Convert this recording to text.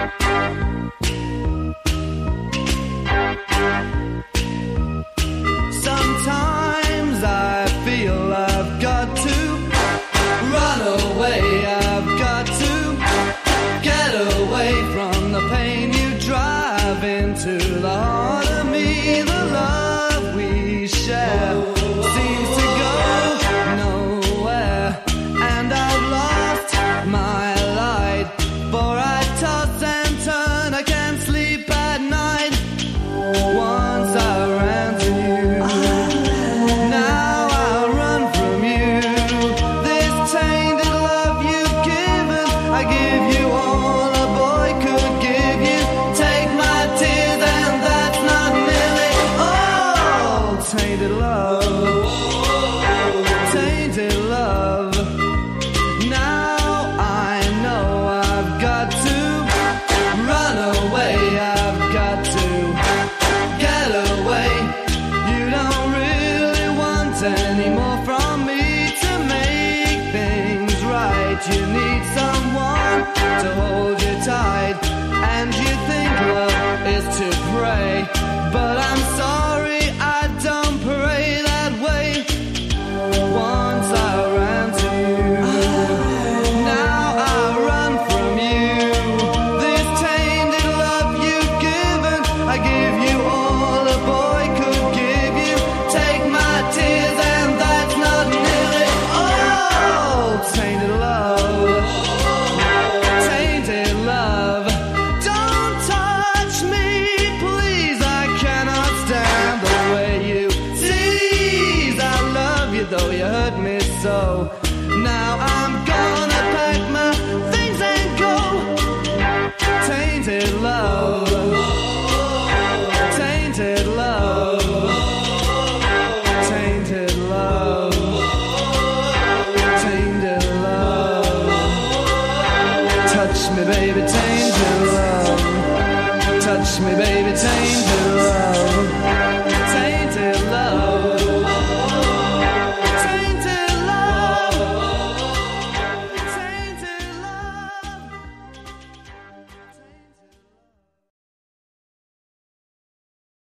Música to pray. so now I'm gonna pack my things and go. Tainted love, tainted love, tainted love, tainted love. Touch me, baby, tainted love. Touch me, baby, tainted love.